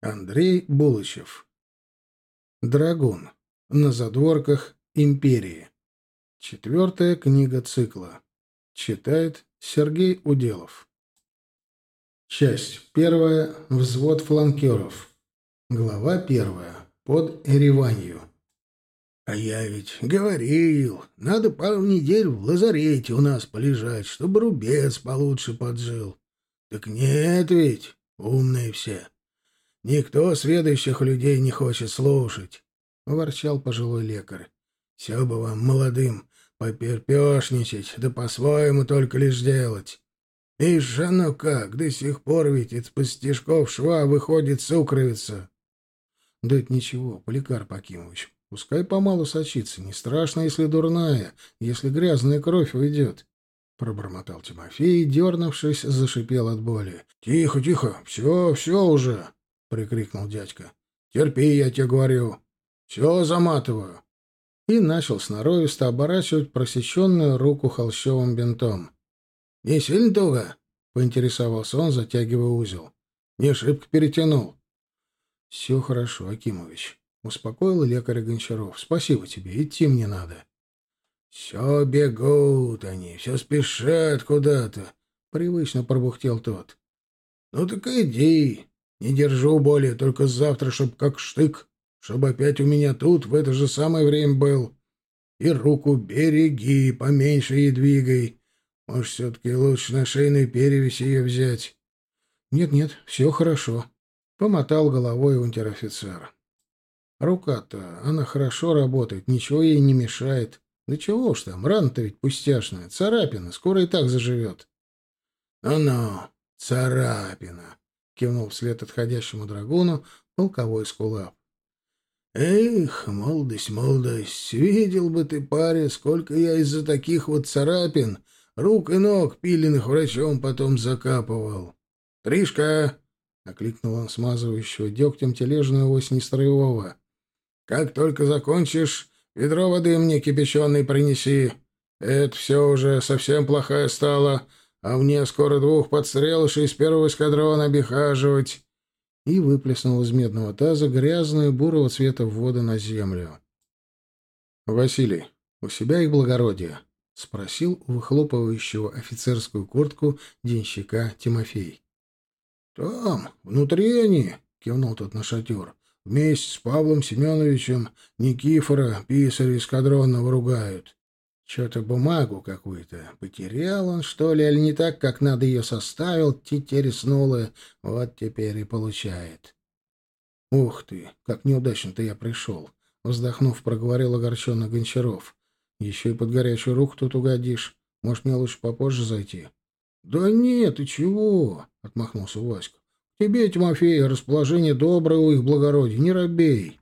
Андрей Булычев. Драгун. На задворках империи. Четвертая книга цикла. Читает Сергей Уделов. Часть первая. Взвод фланкеров. Глава первая. Под Эреванью. А я ведь говорил, надо пару недель в лазарете у нас полежать, чтобы рубец получше поджил. Так нет ведь, умные все. Никто сведущих людей не хочет слушать, — ворчал пожилой лекарь. Все бы вам, молодым, поперпешничать, да по-своему только лишь делать. Ишь, оно как, до сих пор ведь из-под стежков шва выходит сукровица. Да это ничего, Поликарп Акимович, пускай помалу сочится, не страшно, если дурная, если грязная кровь уйдет. Пробормотал Тимофей дернувшись, зашипел от боли. — Тихо, тихо, все, все уже! — прикрикнул дядька. — Терпи, я тебе говорю. Все заматываю. И начал сноровисто оборачивать просеченную руку холщовым бинтом. — Не сильно туго? — поинтересовался он, затягивая узел. — Не шибко перетянул. — Все хорошо, Акимович. — успокоил лекарь Гончаров. — Спасибо тебе, идти мне надо. «Все бегут они, все спешат куда-то», — привычно пробухтел тот. «Ну так иди, не держу более, только завтра, чтоб как штык, чтобы опять у меня тут в это же самое время был. И руку береги, поменьше ей двигай. Может, все-таки лучше на шейной перевесь ее взять?» «Нет-нет, все хорошо», — помотал головой унтер-офицер. «Рука-то, она хорошо работает, ничего ей не мешает». Да чего уж там, рана-то ведь пустяшная, царапина, скоро и так заживет. «Ну-ну, царапина!» — кивнул вслед отходящему драгуну полковой скулап. «Эх, молодость, молодость, видел бы ты, паря, сколько я из-за таких вот царапин рук и ног, пиленных врачом, потом закапывал. Тришка!» — окликнул он смазывающего дегтем тележную ось нестроевого. «Как только закончишь, Ведро воды мне кипяченой принеси. Это все уже совсем плохая стала, а мне скоро двух подстрелышей из первого эскадрона обихаживать». И выплеснул из медного таза грязную бурого цвета воду на землю. «Василий, у себя их благородие?» — спросил у выхлопывающего офицерскую куртку денщика Тимофей. «Там, внутри они!» — кивнул тот на шатер. Вместе с Павлом Семеновичем Никифора, писаря эскадронного, ругают. Что-то бумагу какую-то. Потерял он, что ли, или не так, как надо ее составил, тетереснуло. Вот теперь и получает. Ух ты, как неудачно-то я пришел. Вздохнув, проговорил огорченно Гончаров. Еще и под горячую руку тут угодишь. Может, мне лучше попозже зайти? — Да нет, ты чего? — отмахнулся Васька. Тебе, Тимофей, расположение доброе у их благородия, не робей.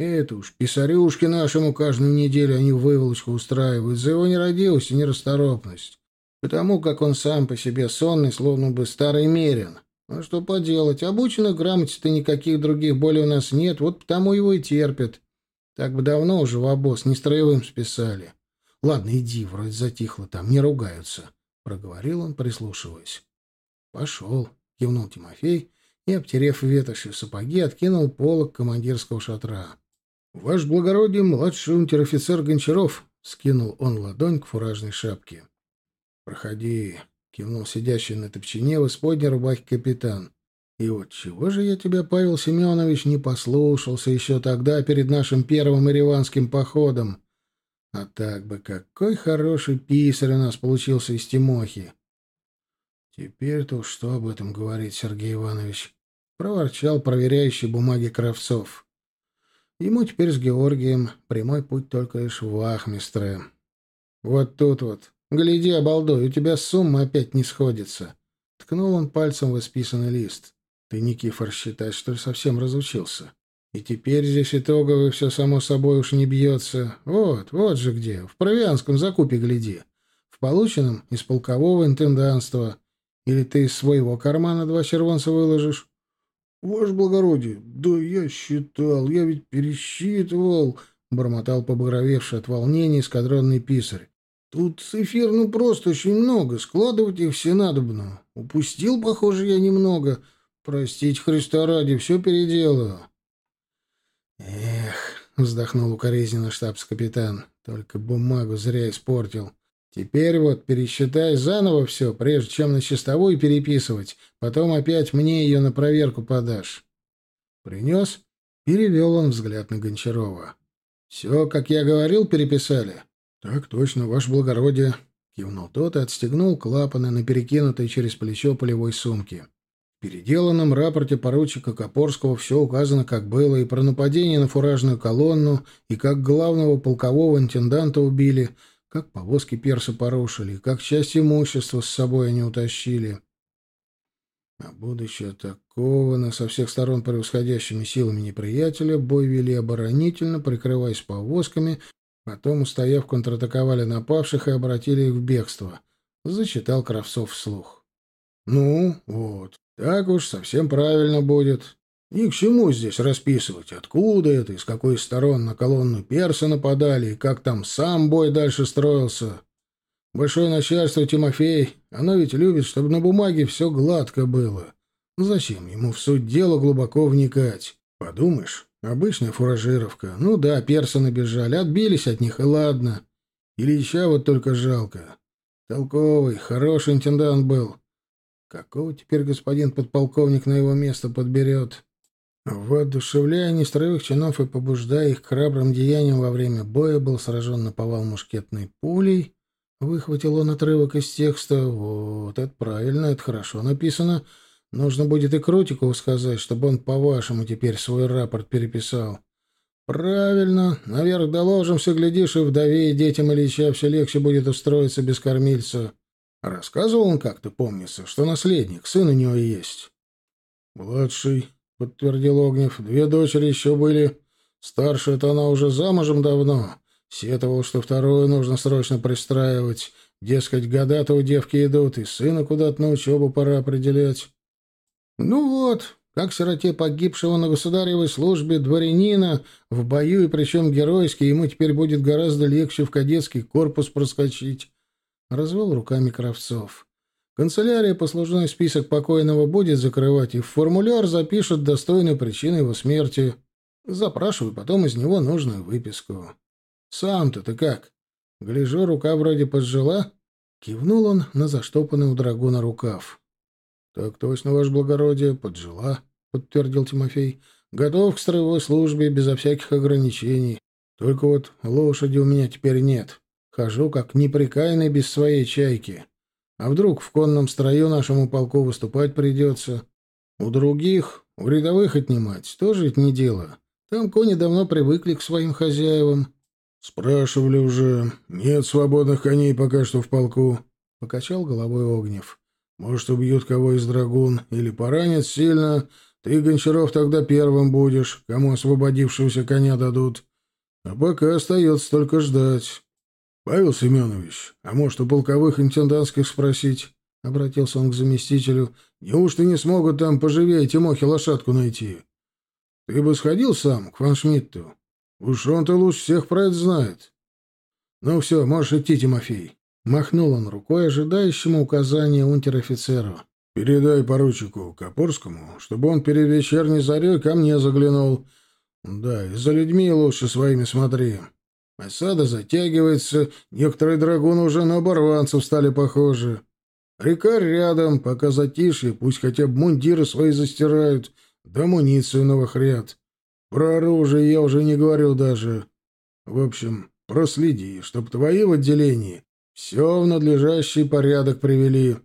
Это уж писарюшки нашему каждую неделю они выволочку устраивают за его нерадивость и нерасторопность. Потому как он сам по себе сонный, словно бы старый мерин. А что поделать, обученных грамоте-то никаких других более у нас нет, вот потому его и терпят. Так бы давно уже в обоз не строевым списали. Ладно, иди, вроде затихло там, не ругаются, — проговорил он, прислушиваясь. Пошел кивнул Тимофей и, обтерев ветошью сапоги, откинул полок командирского шатра. — Ваш благородие, младший унтер-офицер Гончаров! — скинул он ладонь к фуражной шапке. — Проходи, — кивнул сидящий на топчине в исподней рубахе капитан. — И вот чего же я тебя, Павел Семенович, не послушался еще тогда перед нашим первым ириванским походом? А так бы какой хороший писарь у нас получился из Тимохи! «Теперь-то что об этом говорит Сергей Иванович?» — проворчал проверяющий бумаги Кравцов. Ему теперь с Георгием прямой путь только лишь в Вахмистры. «Вот тут вот. Гляди, обалдой, у тебя сумма опять не сходится». Ткнул он пальцем в исписанный лист. «Ты, Никифор, считаешь, что ли, совсем разучился? И теперь здесь итоговый все само собой уж не бьется. Вот, вот же где, в Провианском закупе гляди. В полученном из полкового интенданства». Или ты из своего кармана два червонца выложишь? — Ваше благородие, да я считал, я ведь пересчитывал, — бормотал побагровевший от волнения эскадронный писарь. — Тут цифр ну просто очень много, складывать их все надобно. Упустил, похоже, я немного. Простите Христа ради, все переделаю. Эх, вздохнул укоризненно штабс-капитан. Только бумагу зря испортил. Теперь вот пересчитай заново все, прежде чем на чистовую переписывать. Потом опять мне ее на проверку подашь. Принес? Перевел он взгляд на Гончарова. Все, как я говорил, переписали? Так точно, ваше благородие. Кивнул тот и отстегнул клапаны на перекинутой через плечо полевой сумки. В переделанном рапорте поручика Копорского все указано, как было, и про нападение на фуражную колонну, и как главного полкового интенданта убили, как повозки перса порушили, как часть имущества с собой они утащили. А будучи атакованы со всех сторон превосходящими силами неприятеля, бой вели оборонительно, прикрываясь повозками, потом, устояв, контратаковали напавших и обратили их в бегство. Зачитал Кравцов вслух. «Ну, вот, так уж совсем правильно будет. Ни к чему здесь расписывать, откуда это, из какой сторон на колонну перса нападали и как там сам бой дальше строился. Большое начальство Тимофей, оно ведь любит, чтобы на бумаге все гладко было. Зачем ему в суть дела глубоко вникать? Подумаешь, обычная фуражировка. Ну да, персы набежали, отбились от них, и ладно. Ильича вот только жалко. Толковый, хороший интендант был. Какого теперь господин подполковник на его место подберет? Воодушевляя нестроевых чинов и побуждая их к храбрым деяниям во время боя, был сражен на повал мушкетной пулей. Выхватил он отрывок из текста. Вот, это правильно, это хорошо написано. Нужно будет и Крутикову сказать, чтобы он по-вашему теперь свой рапорт переписал. Правильно, наверх доложимся, глядишь, и вдове, и детям Ильича все легче будет устроиться без кормильца. Рассказывал он как-то, помнится, что наследник, сын у него есть. Младший, подтвердил Огнев. Две дочери еще были. Старшая-то она уже замужем давно. Сетовал, что вторую нужно срочно пристраивать. Дескать, года-то у девки идут, и сына куда-то на учебу пора определять. Ну вот, как сироте погибшего на государевой службе дворянина в бою, и причем геройски, ему теперь будет гораздо легче в кадетский корпус проскочить. Развел руками Кравцов. Канцелярия послужной список покойного будет закрывать и в формуляр запишет достойную причину его смерти. Запрашиваю потом из него нужную выписку. Сам-то ты как? Гляжу, рука вроде поджила. Кивнул он на заштопанный у драгуна рукав. — Так точно, ваше благородие, поджила, — подтвердил Тимофей. — Готов к строевой службе безо всяких ограничений. Только вот лошади у меня теперь нет. Хожу как неприкаянный без своей чайки. А вдруг в конном строю нашему полку выступать придется? У других, у рядовых отнимать, тоже ведь не дело. Там кони давно привыкли к своим хозяевам. Спрашивали уже. Нет свободных коней пока что в полку. Покачал головой Огнев. Может, убьют кого из драгун или поранят сильно. Ты, Гончаров, тогда первым будешь, кому освободившегося коня дадут. А пока остается только ждать. Павел Семенович, а может, у полковых интендантских спросить? — обратился он к заместителю. — Неужто не смогут там поживее Тимохе лошадку найти? Ты бы сходил сам к Фаншмидту. Уж он-то лучше всех про это знает. — Ну все, можешь идти, Тимофей. Махнул он рукой ожидающему указания унтер-офицеру. — Передай поручику Копорскому, чтобы он перед вечерней зарей ко мне заглянул. Да, и за людьми лучше своими смотри. Осада затягивается, некоторые драгуны уже на оборванцев стали похожи. Река рядом, пока затишье, пусть хотя бы мундиры свои застирают, да амуницию новохрят. Про оружие я уже не говорил даже. В общем, проследи, чтоб твои в отделении все в надлежащий порядок привели.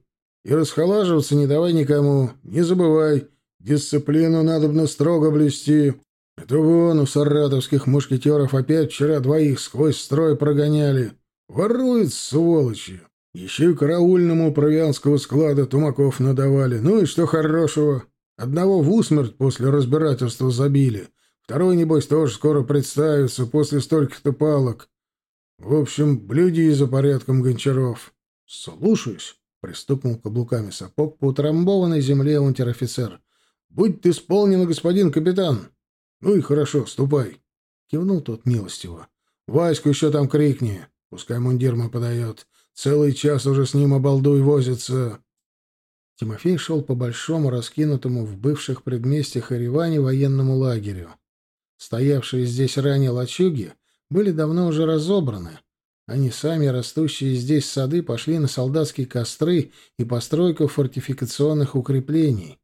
И расхолаживаться не давай никому. Не забывай, дисциплину надо строго блюсти. Это вон у саратовских мушкетеров опять вчера двоих сквозь строй прогоняли. Воруют, сволочи. Еще и караульному провианского склада тумаков надавали. Ну и что хорошего? Одного в усмерть после разбирательства забили. Второй, небось, тоже скоро представится после стольких-то палок. В общем, блюди за порядком Гончаров. — Слушаюсь, — пристукнул каблуками сапог по утрамбованной земле унтер-офицер. — Будь исполнен, господин капитан. «Ну и хорошо, ступай», — кивнул тот милостиво. «Ваську еще там крикни, пускай мундир подает. Целый час уже с ним обалдуй возится». Тимофей шел по большому, раскинутому в бывших предместьях Ереване военному лагерю. Стоявшие здесь ранее лачуги были давно уже разобраны. Они сами, растущие здесь сады, пошли на солдатские костры и постройку фортификационных укреплений.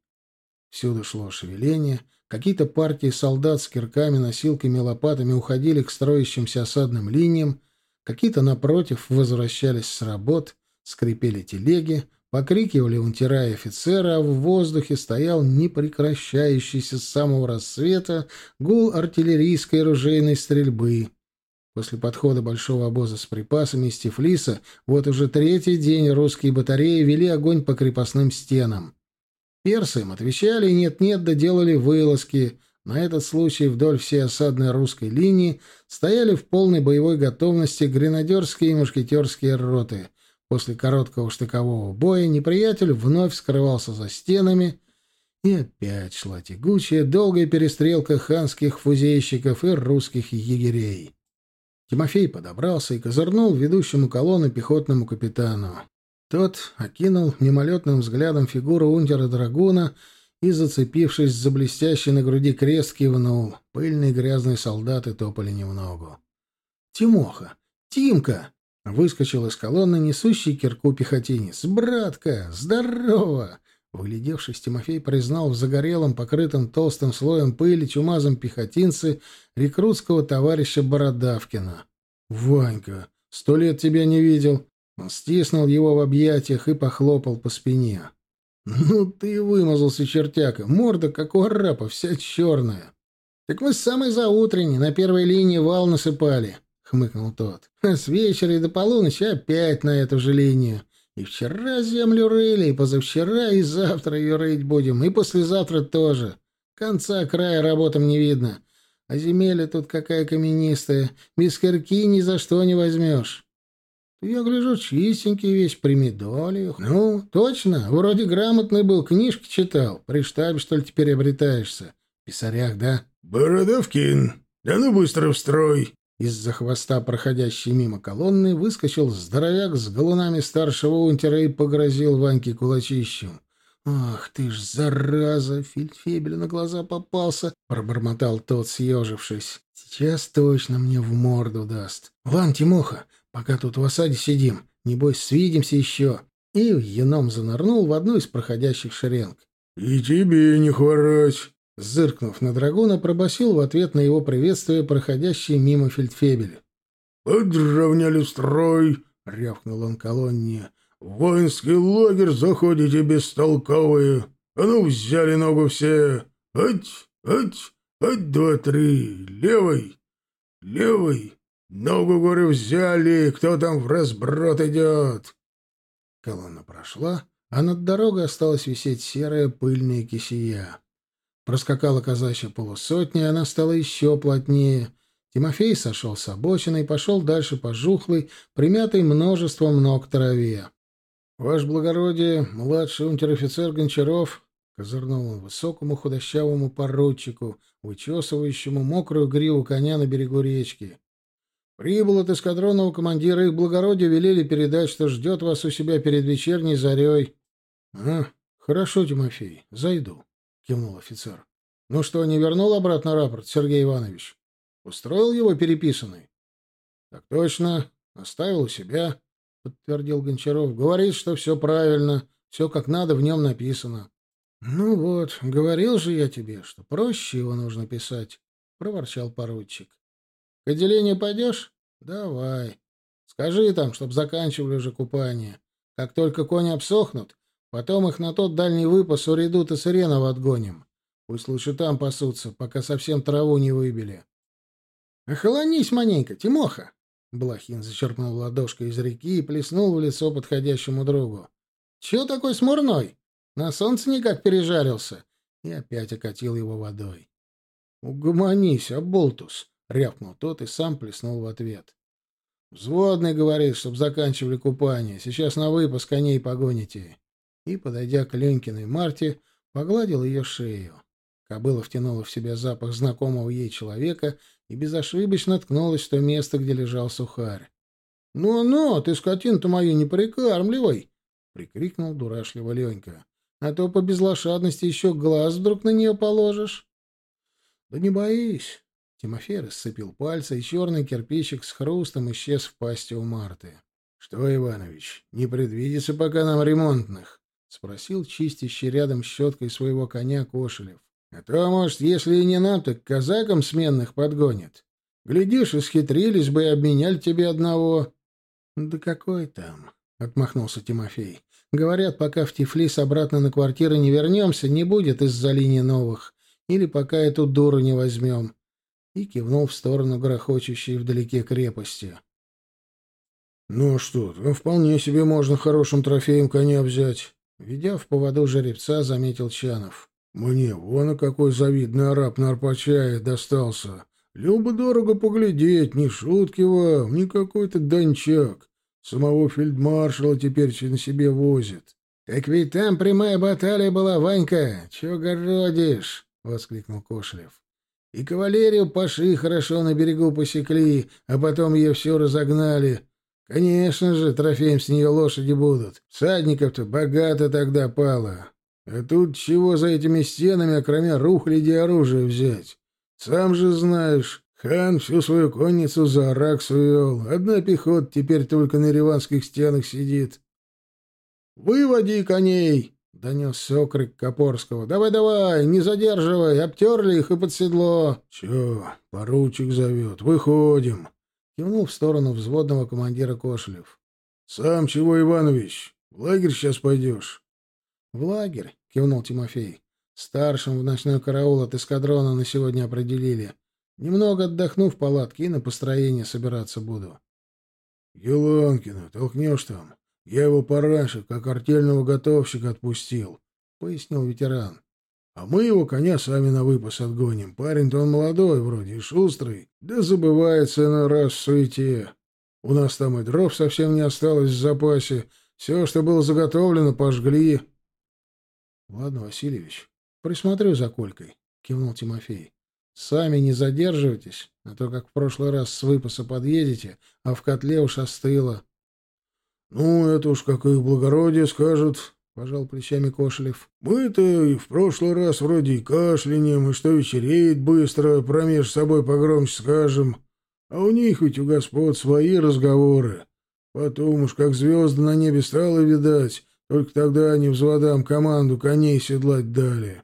Всюду шло шевеление, какие-то партии солдат с кирками, носилками и лопатами уходили к строящимся осадным линиям, какие-то, напротив, возвращались с работ, скрипели телеги, Покрикивали унтера и офицеры, а в воздухе стоял непрекращающийся с самого рассвета гул артиллерийской и ружейной стрельбы. После подхода большого обоза с припасами из Тифлиса вот уже третий день русские батареи вели огонь по крепостным стенам. Персы им отвечали нет-нет, да делали вылазки. На этот случай вдоль всей осадной русской линии стояли в полной боевой готовности гренадерские и мушкетерские роты — После короткого штыкового боя неприятель вновь скрывался за стенами, и опять шла тягучая, долгая перестрелка ханских фузейщиков и русских егерей. Тимофей подобрался и козырнул ведущему колонну пехотному капитану. Тот окинул мимолетным взглядом фигуру унтера-драгуна и, зацепившись за блестящий на груди крест, кивнул. Пыльные грязные солдаты топали немного. «Тимоха! Тимка!» Выскочил из колонны несущий кирку пехотинец. «Братка! Здорово!» Выглядевшись, Тимофей признал в загорелом, покрытом толстым слоем пыли, чумазом пехотинце рекрутского товарища Бородавкина. «Ванька, сто лет тебя не видел!» Он стиснул его в объятиях и похлопал по спине. «Ну ты вымазался, чертяка! Морда, как у арапа, вся черная!» «Так мы с самой заутренней на первой линии вал насыпали хмыкнул тот. А с вечера и до полуночи опять на эту же линию. И вчера землю рыли, и позавчера, и завтра ее рыть будем, и послезавтра тоже. Конца края работам не видно. А земля тут какая каменистая, без кирки ни за что не возьмешь. Я гляжу, чистенький весь, при медалях. Ну, точно, вроде грамотный был, книжки читал. При штабе, что ли, теперь обретаешься? В писарях, да? Бородовкин, да ну быстро в строй. Из-за хвоста проходящей мимо колонны выскочил здоровяк с галунами старшего унтера и погрозил Ваньке кулачищем. «Ах ты ж, зараза! Фельдфебель на глаза попался!» — пробормотал тот, съежившись. «Сейчас точно мне в морду даст. Ван, Тимоха, пока тут в осаде сидим, небось, свидимся еще!» И еном занырнул в одну из проходящих шеренг. «И тебе не хворать!» Зыркнув на драгуна, пробасил в ответ на его приветствие проходящий мимо фельдфебель. «Подравняли строй!» — рявкнул он колонне. «В воинский лагерь заходите бестолковые! А ну, взяли ногу все! Ать, ать, ать, два, три! Левой! Левой! Ногу, говорю, взяли! Кто там в разброд идет?» Колонна прошла, а над дорогой осталась висеть серая пыльная кисия. Проскакала казачья полусотня, и она стала еще плотнее. Тимофей сошел с обочины и пошел дальше по жухлой, примятой множеством ног траве. — Ваше благородие, младший унтер-офицер Гончаров, — козырнул он высокому худощавому поручику, вычесывающему мокрую гриву коня на берегу речки. — Прибыл от эскадронного командира, их благородие велели передать, что ждет вас у себя перед вечерней зарей. — А, хорошо, Тимофей, зайду. — кивнул офицер. — Ну что, не вернул обратно рапорт, Сергей Иванович? Устроил его переписанный? — Так точно. Оставил у себя, — подтвердил Гончаров. — Говорит, что все правильно, все как надо в нем написано. — Ну вот, говорил же я тебе, что проще его нужно писать, — проворчал поручик. — К отделению пойдешь? Давай. Скажи там, чтоб заканчивали уже купание. Как только кони обсохнут, Потом их на тот дальний выпас у редута Сиренова отгоним. Пусть лучше там пасутся, пока совсем траву не выбили. — Охолонись маленько, Тимоха! Блохин зачерпнул ладошкой из реки и плеснул в лицо подходящему другу. — Чего такой смурной? На солнце никак пережарился. И опять окатил его водой. — Угомонись, оболтус! — рявкнул тот и сам плеснул в ответ. — Взводный говорит, чтоб заканчивали купание. Сейчас на выпуск коней погоните и, подойдя к Ленькиной Марте, погладил ее шею. Кобыла втянула в себя запах знакомого ей человека и безошибочно ткнулась в то место, где лежал сухарь. «Ну-ну, ты скотину-то мою не прикармливай!» — прикрикнул дурашливо Ленька. а то по безлошадности еще глаз вдруг на нее положишь. — Да не боись. Тимофей рассыпил пальцы, и черный кирпичик с хрустом исчез в пасти у Марты. — Что, Иванович, не предвидится пока нам ремонтных? — спросил чистящий рядом щеткой своего коня Кошелев. — А то, может, если и не нам, так казакам сменных подгонят. Глядишь, исхитрились бы и обменяли тебе одного. — Да какой там? — отмахнулся Тимофей. — Говорят, пока в Тифлис обратно на квартиру не вернемся, не будет из-за линии новых. Или пока эту дуру не возьмем. И кивнул в сторону грохочущей вдалеке крепости. — Ну а что, там вполне себе можно хорошим трофеем коня взять. Ведя в поводу жеребца, заметил Чанов. — Мне вон какой завидный араб на Арпачае достался. Любо-дорого поглядеть, ни шутки вам, ни какой-то дончак. Самого фельдмаршала теперь на себе возит. — Так ведь там прямая баталия была, Ванька. Чего городишь? — воскликнул Кошелев. — И кавалерию паши хорошо на берегу посекли, а потом ее все разогнали. Конечно же, трофеем с нее лошади будут. Всадников-то богато тогда пало. А тут чего за этими стенами, окромя рухляди оружия взять? Сам же знаешь, хан всю свою конницу за Аракс увел. Одна пехота теперь только на реванских стенах сидит. «Выводи коней!» — донесся окрик Копорского. «Давай-давай, не задерживай, обтерли их и под седло». «Че, поручик зовет, выходим!» — кивнул в сторону взводного командира Кошелев. «Сам чего, Иванович, в лагерь сейчас пойдешь?» «В лагерь?» — кивнул Тимофей. Старшим в ночной караул от эскадрона на сегодня определили. Немного отдохну в палатке и на построение собираться буду. — Еланкина, толкнешь там? Я его пораньше, как артельного готовщика, отпустил, — пояснил ветеран. — А мы его коня сами на выпас отгоним. Парень-то он молодой вроде и шустрый, да забывается на раз в суете. У нас там и дров совсем не осталось в запасе. Все, что было заготовлено, пожгли. — Ладно, Васильевич, Присмотрю за Колькой, кивнул Тимофей. Сами не задерживайтесь, а то как в прошлый раз с выпаса подъедете, а в котле уж остыло. Ну, это уж как их благородие скажут, пожал плечами Кошелев. Мы-то и в прошлый раз вроде и кашлянем, и что вечереет быстро, промеж собой погромче скажем. А у них ведь у господ свои разговоры. Потом уж как звезды на небе стало видать, только тогда они взводам команду коней седлать дали.